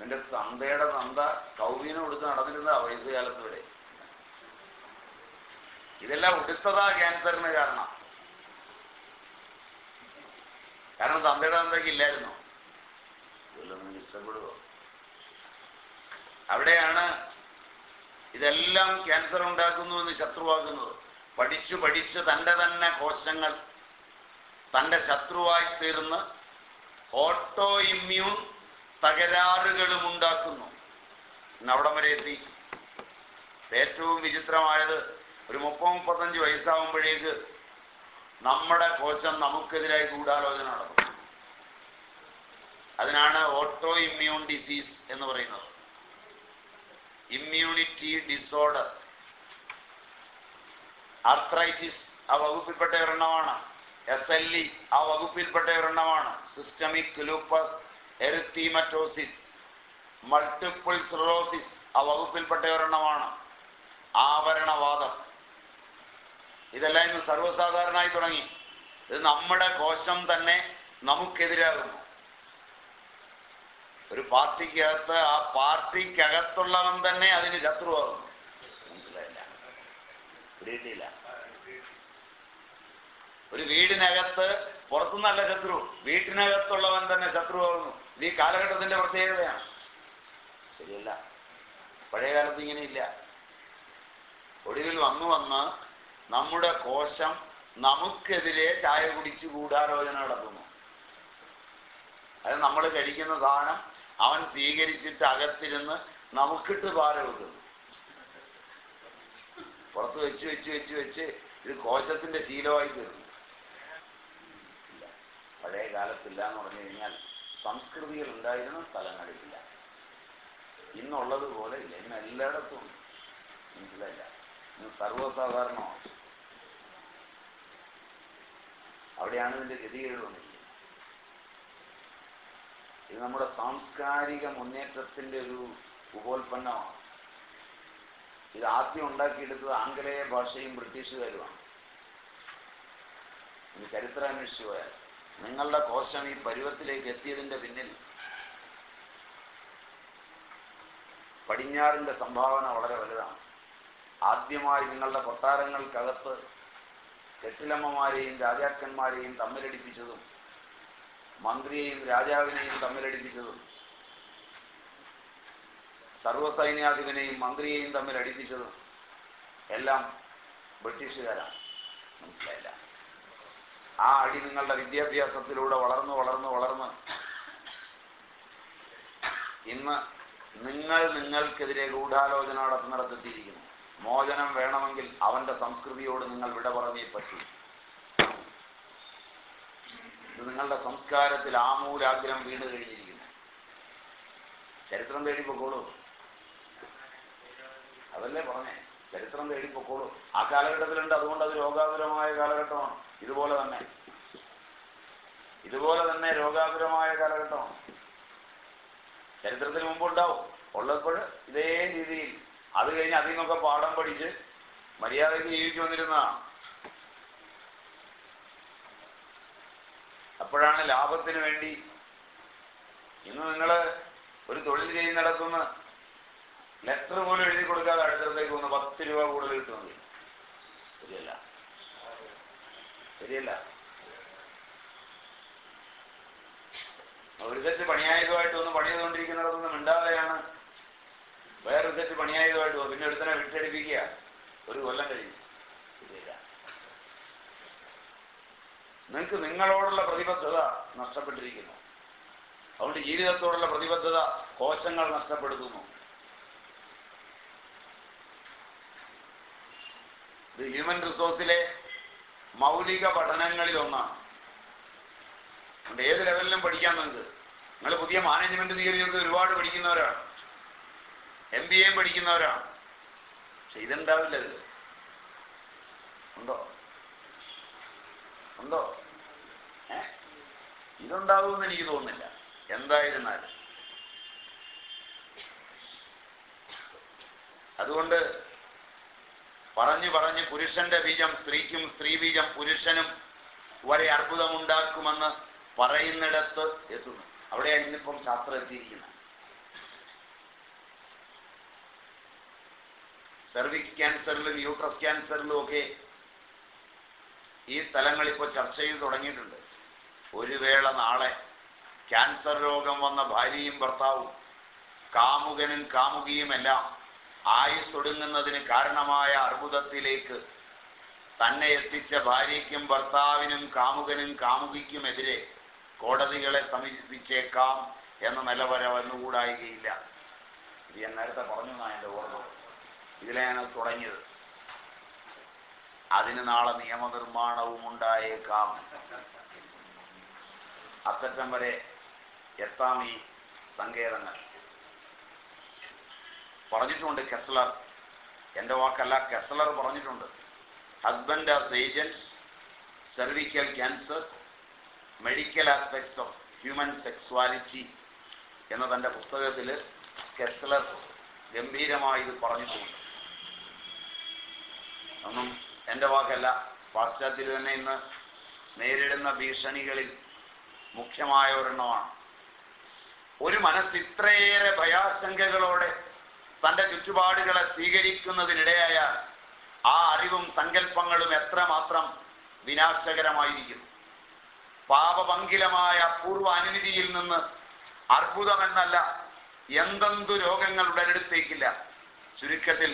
നിന്റെ തന്തയുടെ തന്ത കൗവീനം കൊടുത്ത് നടന്നിരുന്ന വയസ്സുകാലത്ത് വരെ ഇതെല്ലാം ഉടുത്തതാ ക്യാൻസറിന് കാരണം. കാരണം തന്തയുടെ തന്തയ്ക്ക് ഇല്ലായിരുന്നു. ഇതൊന്നും ഇഷ്ടപ്പെടുവോ? അവിടെയാണ് ഇതെല്ലാം ക്യാൻസർ ഉണ്ടാക്കുന്നു എന്ന് ശത്രുവാക്കുന്നത് പഠിച്ചു പഠിച്ച് തന്റെ തന്നെ കോശങ്ങൾ തന്റെ ശത്രുവായി തീർന്ന് ഓട്ടോ ഇമ്മ്യൂൺ തകരാറുകളും ഉണ്ടാക്കുന്നു. അവിടം വരെ എത്തി. ഏറ്റവും വിചിത്രമായത് ഒരു മുപ്പത് മുപ്പത്തഞ്ച് വയസ്സാകുമ്പോഴേക്ക് നമ്മുടെ കോശം നമുക്കെതിരായി ഗൂഢാലോചന നടക്കും അതിനാണ് ഓട്ടോ ഇമ്മ്യൂൺ ഡിസീസ് എന്ന് പറയുന്നത്. ഇമ്മ്യൂണിറ്റി ഡിസോർഡർ ആർത്രൈറ്റിസ് ആ വകുപ്പിൽപ്പെട്ട ഒരെണ്ണമാണ്. എസ് എൽ ഇ ആ വകുപ്പിൽപ്പെട്ട ഒരെണ്ണമാണ്. Systemic lupus erythematosus multiple sclerosis ആ വകുപ്പിൽപ്പെട്ട ഒരെണ്ണമാണ്. ആവരണവാദം. ഇതെല്ലാം ഇന്ന് സർവസാധാരണമായി തുടങ്ങി. ഇത് നമ്മുടെ കോശം തന്നെ നമുക്കെതിരാകുന്നു. ഒരു പാർട്ടിക്കകത്ത് ആ പാർട്ടിക്കകത്തുള്ളവൻ തന്നെ അതിന് ശത്രുവാകുന്നു. മനസ്സിലായില്ല? ഒരു വീടിനകത്ത് പുറത്തുനിന്നല്ല ശത്രു. വീട്ടിനകത്തുള്ളവൻ തന്നെ ശത്രുവാകുന്നു. ഇത് ഈ കാലഘട്ടത്തിന്റെ പ്രത്യേകതയാണ്. ശരിയല്ല. പഴയ കാലത്ത് ഇങ്ങനെയില്ല. ഒടുവിൽ വന്നു വന്ന് നമ്മുടെ കോശം നമുക്കെതിരെ ചായ കുടിച്ച് ഗൂഢാലോചന നടത്തുന്നു. അത് നമ്മൾ കഴിക്കുന്ന സാധനം അവൻ സ്വീകരിച്ചിട്ട് അകത്തിരുന്ന് നമുക്കിട്ട് പാല വെക്കുന്നു പുറത്ത് വെച്ച് വെച്ച് വെച്ച് വെച്ച് ഇത് കോശത്തിന്റെ ശീലമായി തീർന്നു. പഴയ കാലത്തില്ല എന്ന് പറഞ്ഞു കഴിഞ്ഞാൽ സംസ്കൃതികൾ ഉണ്ടായിരുന്ന സ്ഥലങ്ങളില്ല. ഇന്നുള്ളതുപോലെ ഇല്ല. ഇന്ന് എല്ലായിടത്തും മനസ്സിലായില്ല. ഇന്ന് സർവസാധാരണമാണ്. അവിടെയാണ് ഇതിന്റെ ഗതികേട് വന്നിരിക്കുന്നത്. ഇത് നമ്മുടെ സാംസ്കാരിക മുന്നേറ്റത്തിന്റെ ഒരു ഉപോൽപ്പന്നമാണ്. ഇത് ആദ്യം ഉണ്ടാക്കിയെടുത്തത് ആംഗലേയ ഭാഷയും ബ്രിട്ടീഷുകാരുമാണ്. ഇനി ചരിത്രം അന്വേഷിച്ചു പോയാൽ നിങ്ങളുടെ കോശം ഈ പരുവത്തിലേക്ക് എത്തിയതിന്റെ പിന്നിൽ പടിഞ്ഞാറിന്റെ സംഭാവന വളരെ വലുതാണ്. ആദ്യമായി നിങ്ങളുടെ കൊട്ടാരങ്ങൾക്കകത്ത് കെട്ടിലമ്മമാരെയും രാജാക്കന്മാരെയും തമ്മിലടിപ്പിച്ചതും മന്ത്രിയെയും രാജാവിനെയും തമ്മിലടിപ്പിച്ചതും സർവസൈന്യാധിപനെയും മന്ത്രിയെയും തമ്മിൽ അടിപ്പിച്ചതും എല്ലാം ബ്രിട്ടീഷുകാരാണ്. മനസ്സിലായില്ല? ആ അടി നിങ്ങളുടെ വിദ്യാഭ്യാസത്തിലൂടെ വളർന്നു വളർന്നു വളർന്ന് ഇന്ന് നിങ്ങൾ നിങ്ങൾക്കെതിരെ ഗൂഢാലോചന നടത്തുന്നിടത്തെത്തിയിരിക്കുന്നു. മോചനം വേണമെങ്കിൽ അവന്റെ സംസ്കൃതിയോട് നിങ്ങൾ വിട പറഞ്ഞേ പറ്റൂ. ഇത് നിങ്ങളുടെ സംസ്കാരത്തിൽ ആമൂലാഗ്രഹം വീണ് കഴിഞ്ഞിരിക്കുന്നു. ചരിത്രം തേടിപ്പോക്കോളൂ പൊക്കോളൂ. അതല്ലേ പറഞ്ഞേ? ചരിത്രം തേടിപ്പോക്കോളൂ പൊക്കോളൂ. ആ കാലഘട്ടത്തിലുണ്ട്. അതുകൊണ്ട് അത് രോഗാതുരമായ കാലഘട്ടമാണ്. ഇതുപോലെ തന്നെ. ഇതുപോലെ തന്നെ രോഗാതുരമായ കാലഘട്ടമാണ്. ചരിത്രത്തിന് മുമ്പുണ്ടാവും. ഉള്ളപ്പോൾ ഇതേ രീതിയിൽ അത് കഴിഞ്ഞ് അതിൽ നിന്നൊക്കെ പാഠം പഠിച്ച് മര്യാദയ്ക്ക് ജീവിച്ചു വന്നിരുന്നതാണ് അപ്പോഴാണ് ലാഭത്തിന് വേണ്ടി ഇന്ന് നിങ്ങൾ ഒരു തൊഴിൽ ചെയ്യുന്നിടത്തുനിന്ന് ലെറ്റർ പോലും എഴുതി കൊടുക്കാതെ അടുത്തടത്തേക്ക് വന്ന് പത്ത് രൂപ കൂടുതൽ കിട്ടുന്നത് ശരിയല്ല? ശരിയല്ല? ഒരു തെറ്റ് പണിയായതുമായിട്ട് ഒന്ന് പണി ചെയ്തുകൊണ്ടിരിക്കുന്നിടത്തുനിന്ന് മിണ്ടാതെയാണ് വേറൊരു സെറ്റ് പണിയായതുമായിട്ട് പിന്നെ ഒരുത്തനെ വിട്ടടിപ്പിക്കുക. ഒരു കൊല്ലം കഴിഞ്ഞു. നിങ്ങൾക്ക് നിങ്ങളോടുള്ള പ്രതിബദ്ധത നഷ്ടപ്പെട്ടിരിക്കുന്നു. അതുകൊണ്ട് ജീവിതത്തോടുള്ള പ്രതിബദ്ധത കോശങ്ങൾ നഷ്ടപ്പെടുത്തുന്നു. ഇത് ഹ്യൂമൻ റിസോഴ്സിലെ മൗലിക അതുകൊണ്ട് ഏത് ലെവലിലും പഠിക്കാൻ നിങ്ങൾക്ക്. നിങ്ങൾ പുതിയ മാനേജ്മെന്റ് തിയറിയൊക്കെ ഒരുപാട് പഠിക്കുന്നവരാണ്. എം ബി എയും പഠിക്കുന്നവരാണ്. പക്ഷെ ഇതുണ്ടാവില്ല ഇത്. ഉണ്ടോ? ഉണ്ടോ? ഏ? ഇതുണ്ടാവുമെന്ന് എനിക്ക് തോന്നുന്നില്ല. എന്തായിരുന്നാലും. അതുകൊണ്ട് പറഞ്ഞു പറഞ്ഞ് പുരുഷന്റെ ബീജം സ്ത്രീക്കും സ്ത്രീ ബീജം പുരുഷനും വരെ അർബുദമുണ്ടാക്കുമെന്ന് പറയുന്നിടത്ത് എത്തുന്നു. അവിടെയാണ് ഇന്നിപ്പം ശാസ്ത്രം എത്തിയിരിക്കുന്നത്. സെർവിക്സ് ക്യാൻസറിലും യൂട്രസ് ക്യാൻസറിലും ഒക്കെ ഈ തലങ്ങൾ ഇപ്പോൾ ചർച്ച ചെയ്ത് തുടങ്ങിയിട്ടുണ്ട്. ഒരു വേള നാളെ ക്യാൻസർ രോഗം വന്ന ഭാര്യയും ഭർത്താവും കാമുകനും കാമുകിയുമെല്ലാം ആയുസ് ഒടുങ്ങുന്നതിന് കാരണമായ അർബുദത്തിലേക്ക് തന്നെ എത്തിച്ച ഭാര്യയ്ക്കും ഭർത്താവിനും കാമുകനും കാമുകിക്കുമെതിരെ കോടതികളെ സമീപിച്ചേക്കാം എന്ന നിലവര വന്നുകൂടായികയില്ല ഇത് ഞാൻ നേരത്തെ പറഞ്ഞു എന്നാണ് എന്റെ ഓർമ്മ. ഇതിലാണ് തുടങ്ങിയത്. അതിന് നാളെ നിയമനിർമ്മാണവും ഉണ്ടായേക്കാം. അത്തറ്റം വരെ എത്താം ഈ സങ്കേതങ്ങൾ. പറഞ്ഞിട്ടുണ്ട് കെസ്ലർ. എന്റെ വാക്കല്ല കെസ്ലർ പറഞ്ഞിട്ടുണ്ട്. Husband as agents cervical cancer medical aspects of human sexuality എന്ന തന്റെ പുസ്തകത്തിൽ കെസ്ലർ ഗംഭീരമായി ഇത് പറഞ്ഞിട്ടുണ്ട്. ഒന്നും എന്റെ വാക്കല്ല. പാശ്ചാത്യത്തിൽ തന്നെ ഇന്ന് നേരിടുന്ന ഭീഷണികളിൽ മുഖ്യമായ ഒരെണ്ണമാണ്. ഒരു മനസ്സ് ഇത്രയേറെ ഭയാശങ്കകളോടെ തന്റെ ചുറ്റുപാടുകളെ സ്വീകരിക്കുന്നതിനിടയായാൽ ആ അറിവും സങ്കല്പങ്ങളും എത്രമാത്രം വിനാശകരമായിരിക്കും. പാപപങ്കിലമായ അപൂർവ അനുമതിയിൽ നിന്ന് അർബുദമെന്നല്ല എന്തെന്തു രോഗങ്ങൾ ഉടലെടുത്തേക്കില്ല. ചുരുക്കത്തിൽ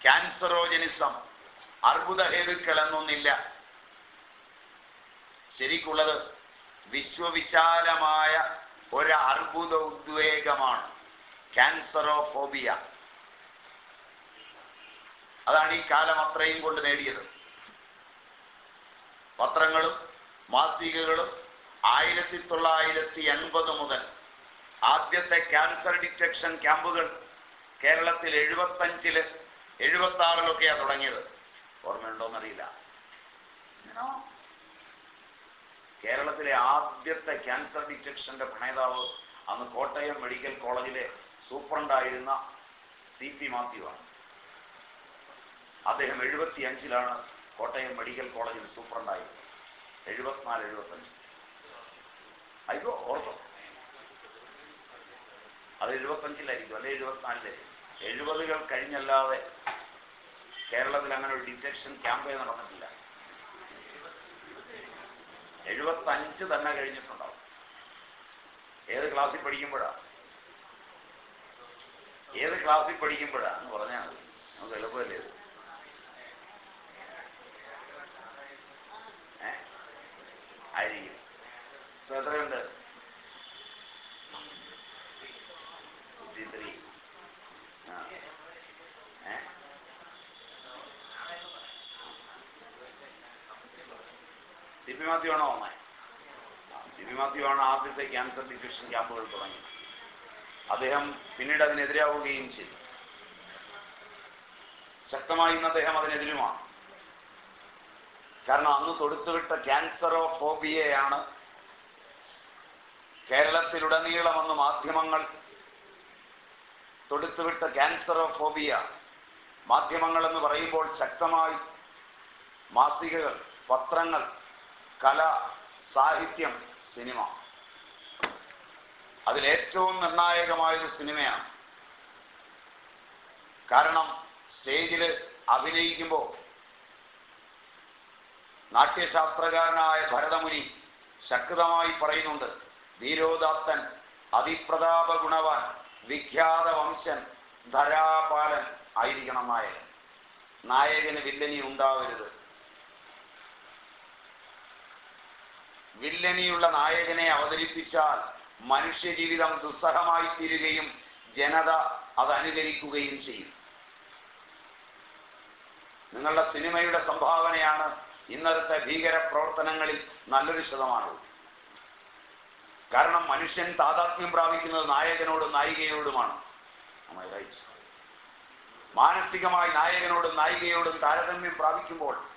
ക്യാൻസറോജനിസം അർബുദ ഹേതുക്കൾ എന്നൊന്നില്ല ശരിക്കുള്ളത് വിശ്വവിശാലമായ ഒരു അർബുദ ഉദ്വേഗമാണ് ക്യാൻസറോഫോബിയ. അതാണ് ഈ കാലം അത്രയും കൊണ്ട് നേടിയത്. പത്രങ്ങളും മാസികകളും ആയിരത്തി തൊള്ളായിരത്തി എൺപത് മുതൽ ആദ്യത്തെ ക്യാൻസർ ഡിറ്റക്ഷൻ ക്യാമ്പുകൾ കേരളത്തിൽ എഴുപത്തഞ്ചിൽ എഴുപത്തി ആറിലൊക്കെയാണ് തുടങ്ങിയത്. ഓർമ്മയുണ്ടോന്നറിയില്ല. കേരളത്തിലെ ആദ്യത്തെ ക്യാൻസർ ഡിറ്റക്ഷന്റെ പ്രണേതാവ് അന്ന് കോട്ടയം മെഡിക്കൽ കോളേജിലെ സൂപ്രണ്ടായിരുന്ന സി പി മാത്യു ആണ്. അദ്ദേഹം എഴുപത്തി അഞ്ചിലാണ് കോട്ടയം മെഡിക്കൽ കോളേജിൽ സൂപ്രണ്ടായത്. എഴുപത്തിനാല് എഴുപത്തി അഞ്ച് അയ്യോ ഓർത്തോ. അത് എഴുപത്തഞ്ചിലായിരിക്കും അല്ലെ എഴുപത്തിനാലിലായിരിക്കും എഴുപതുകൾ കഴിഞ്ഞല്ലാതെ കേരളത്തിൽ അങ്ങനെ ഒരു ഡിറ്റക്ഷൻ ക്യാമ്പയിൻ നടന്നിട്ടില്ല. എഴുപത്തഞ്ച് തന്നെ കഴിഞ്ഞിട്ടുണ്ടാവും. ഏത് ക്ലാസ്സിൽ പഠിക്കുമ്പോഴാ? ഏത് ക്ലാസ്സിൽ പഠിക്കുമ്പോഴാ എന്ന് പറഞ്ഞാൽ നമുക്ക് എളുപ്പമല്ലേ ഇത്? ആയിരിക്കും. എത്രയുണ്ട് fifty three A C P Mathew ആണോ വന്നേ സി പി മാത്യു ആണ് ആദ്യത്തെ ക്യാൻസർ ഡിഫ്യൂഷൻ ക്യാമ്പുകൾ തുടങ്ങി അദ്ദേഹം പിന്നീട് അതിനെതിരാവുകയും ചെയ്തു. ശക്തമായി ഇന്ന് അദ്ദേഹം അതിനെതിരുമാണ്. കാരണം അന്ന് തൊടുത്തുവിട്ട ക്യാൻസറോ ഫോബിയയാണ് കേരളത്തിലുടനീളം അന്ന് മാധ്യമങ്ങൾ തൊടുത്തുവിട്ട ക്യാൻസറോ ഫോബിയ മാധ്യമങ്ങൾ എന്ന് പറയുമ്പോൾ ശക്തമായി മാസികകൾ പത്രങ്ങൾ കല സാഹിത്യം സിനിമ. അതിലേറ്റവും നിർണായകമായൊരു സിനിമയാണ്. കാരണം സ്റ്റേജിൽ അഭിനയിക്കുമ്പോൾ നാട്യശാസ്ത്രകാരനായ ഭരതമുനി ശക്തമായി പറയുന്നുണ്ട് ധീരോദാത്തൻ അതിപ്രതാപ ഗുണവാൻ വിഖ്യാത വംശൻ ധരാപാലൻ ആയിരിക്കണം നായകൻ. നായകന് വില്ലനി ഉണ്ടാവരുത്. വില്ലനിയുള്ള നായകനെ അവതരിപ്പിച്ചാൽ മനുഷ്യജീവിതം ദുസ്സഹമായി തീരുകയും ജനത അത് അനുകരിക്കുകയും ചെയ്യും. നിങ്ങളുടെ സിനിമയുടെ സംഭാവനയാണ് ഇന്നലത്തെ ഭീകര പ്രവർത്തനങ്ങളിൽ നല്ലൊരു ശതമാനവും. കാരണം മനുഷ്യൻ താതാത്മ്യം പ്രാപിക്കുന്നത് നായകനോടും നായികയോടുമാണ്? മാനസികമായി നായകനോടും നായികയോടും താരതമ്യം പ്രാപിക്കുമ്പോൾ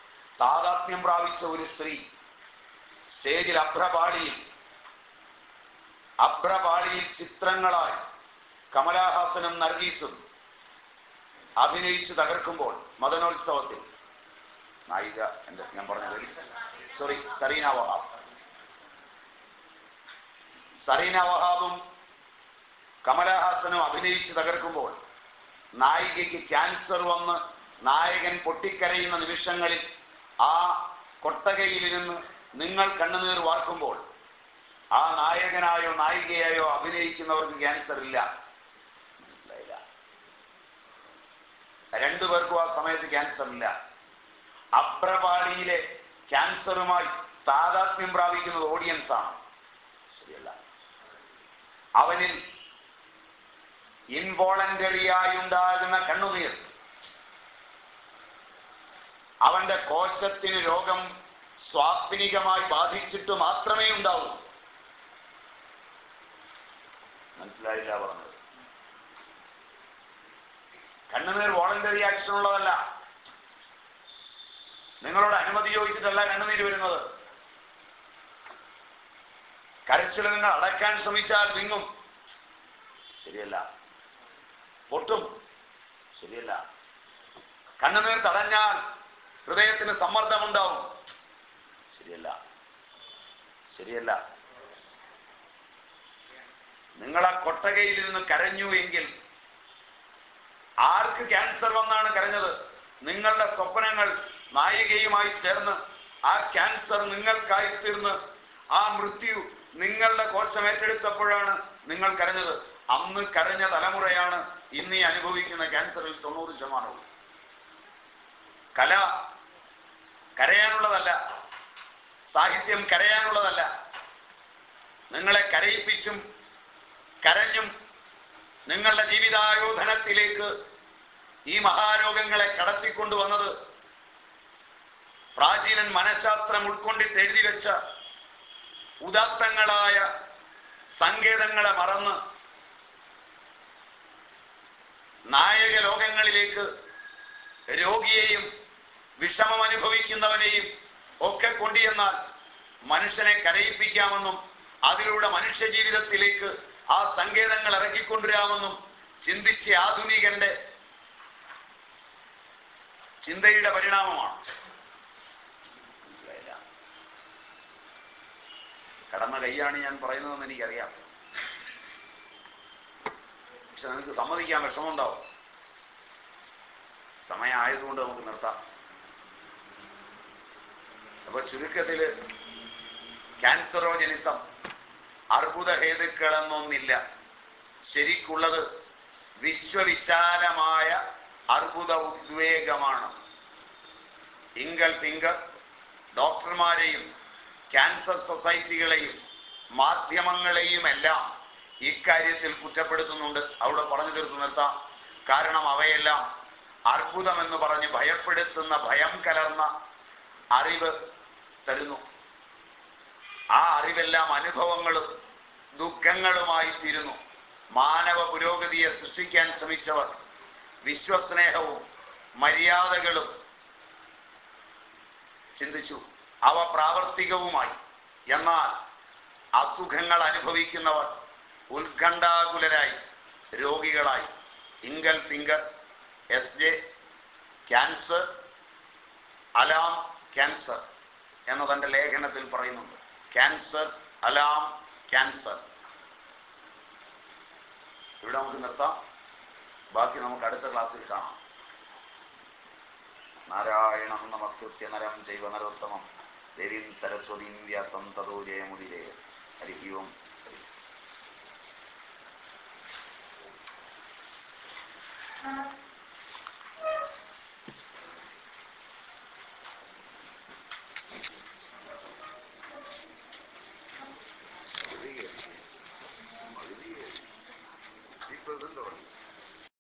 താതാത്മ്യം പ്രാപിച്ച ഒരു സ്ത്രീ സ്റ്റേജിൽ അഭ്രപാളിയിൽ അഭ്രപാളിയിൽ ചിത്രങ്ങളായി കമലാഹാസനും നർഗീസും അഭിനയിച്ച് തകർക്കുമ്പോൾ മദനോത്സവത്തിൽ. നായിക എന്താ ഞാൻ പറഞ്ഞത് സോറി സറീന വഹാബ്. സറീന വഹാബും കമലഹാസനും അഭിനയിച്ച് തകർക്കുമ്പോൾ നായികയ്ക്ക് ക്യാൻസർ വന്ന് നായകൻ പൊട്ടിക്കരയുന്ന നിമിഷങ്ങളിൽ ആ കൊട്ടകയിൽ നിന്ന് നിങ്ങൾ കണ്ണുനീർ വാർക്കുമ്പോൾ ആ നായകനായോ നായികയായോ അഭിനയിക്കുന്നവർക്ക് ക്യാൻസർ ഇല്ല. മനസ്സിലായില്ല. രണ്ടു പേർക്കും ആ സമയത്ത് ക്യാൻസർ ഇല്ല. അപ്രപാളിയിലെ ക്യാൻസറുമായി താതാത്മ്യം പ്രാപിക്കുന്നത് ഓഡിയൻസാണ് ശരിയല്ല. അവനിൽ ഇൻവോളണ്ടറിയായി ഉണ്ടാകുന്ന കണ്ണുനീർ. അവന്റെ കോശത്തിന് രോഗം സ്വാത്മികമായി ബാധിച്ചിട്ട് മാത്രമേ ഉണ്ടാവൂ. മനസ്സിലായില്ല പറഞ്ഞത്. കണ്ണുനീർ വോളണ്ടറി ആക്ഷൻ ഉള്ളതല്ല നിങ്ങളോട് അനുമതി ചോദിച്ചിട്ടല്ല കണ്ണുനീര് വരുന്നത്. കരച്ചിൽ നിങ്ങൾ അടയ്ക്കാൻ ശ്രമിച്ചാൽ നിങ്ങും ശരിയല്ല. പൊട്ടും. ശരിയല്ല. കണ്ണുനീർ തടഞ്ഞാൽ ഹൃദയത്തിന് സമ്മർദ്ദമുണ്ടാവും. ശരിയല്ല. ശരിയല്ല. നിങ്ങൾ ആ കൊട്ടകയിൽ നിന്ന് കരഞ്ഞു എങ്കിൽ ആർക്ക് ക്യാൻസർ വന്നാണ് കരഞ്ഞത്? നിങ്ങളുടെ സ്വപ്നങ്ങൾ നായികയുമായി ചേർന്ന് ആ ക്യാൻസർ നിങ്ങൾക്കായി തീർന്ന് ആ മൃത്യു നിങ്ങളുടെ കോശം ഏറ്റെടുത്തപ്പോഴാണ് നിങ്ങൾ കരഞ്ഞത്. അന്ന് കരഞ്ഞ തലമുറയാണ് ഇന്ന് അനുഭവിക്കുന്ന ക്യാൻസറിൽ തൊണ്ണൂറ് ശതമാനവും. കല കരയാനുള്ളതല്ല സാഹിത്യം കരയാനുള്ളതല്ല. നിങ്ങളെ കരയിപ്പിച്ചും കരഞ്ഞും നിങ്ങളുടെ ജീവിതായോധനത്തിലേക്ക് ഈ മഹാരോഗങ്ങളെ കടത്തിക്കൊണ്ടുവന്നത് പ്രാചീനൻ മനഃശാസ്ത്രം ഉൾക്കൊണ്ടിട്ട് എഴുതി വെച്ച ഉദാത്തങ്ങളായ സങ്കേതങ്ങളെ മറന്ന് നായക ലോകങ്ങളിലേക്ക് രോഗിയെയും വിഷമം അനുഭവിക്കുന്നവനെയും ഒക്കെ കൊണ്ടുചെന്നാൽ മനുഷ്യനെ കരയിപ്പിക്കാമെന്നും അതിലൂടെ മനുഷ്യ ജീവിതത്തിലേക്ക് ആ സങ്കേതങ്ങൾ ഇറക്കിക്കൊണ്ടുവരാമെന്നും ചിന്തിച്ച ആധുനികന്റെ ചിന്തയുടെ പരിണാമമാണ്. കടന്ന കൈയാണ് ഞാൻ പറയുന്നതെന്ന് എനിക്കറിയാം. പക്ഷെ നിങ്ങൾക്ക് സമ്മതിക്കാൻ വിഷമമുണ്ടാവും. സമയമായതുകൊണ്ട് നമുക്ക് നിർത്താം. അപ്പൊ ചുരുക്കത്തിൽ ക്യാൻസറോജനിസം അർബുദ ഹേതുക്കളെന്നൊന്നില്ല ശരിക്കുള്ളത് വിശ്വവിശാലമായ അർബുദ ഉദ്വേഗമാണ്. ഇങ്കൽ തിങ്കൾ ഡോക്ടർമാരെയും ക്യാൻസർ സൊസൈറ്റികളെയും മാധ്യമങ്ങളെയും എല്ലാം ഇക്കാര്യത്തിൽ കുറ്റപ്പെടുത്തുന്നുണ്ട്. അവിടെ പറഞ്ഞു തീർത്തു നിർത്താം. കാരണം അവയെല്ലാം അർബുദം എന്ന് പറഞ്ഞ് ഭയപ്പെടുത്തുന്ന ഭയം കലർന്ന അറിവ് തരുന്നു. ആ അറിവെല്ലാം അനുഭവങ്ങളും ദുഃഖങ്ങളുമായി തീരുന്നു. മാനവ പുരോഗതിയെ സൃഷ്ടിക്കാൻ ശ്രമിച്ചവർ വിശ്വസ്നേഹവും മര്യാദകളും ചിന്തിച്ചു. അവ പ്രാവർത്തികവുമായി. എന്നാൽ അസുഖങ്ങൾ അനുഭവിക്കുന്നവർ ഉത്കണ്ഠാകുലരായി രോഗികളായി. Ingelfinger S J cancer alarm cancer. എന്ന് തന്റെ ലേഖനത്തിൽ പറയുന്നുണ്ട്. ക്യാൻസർ അലാം ക്യാൻസർ ഇവിടെ നമുക്ക് നിർത്താം. ബാക്കി നമുക്ക് അടുത്ത ക്ലാസ്സിൽ കാണാം. നാരായണം നമസ്കൃത്യ നരം ജൈവ നരോത്തമം. ദേവീം സരസ്വതീം വ്യാസം തതോ ജയമുദിരേ. ഹരി ഓം. ആ.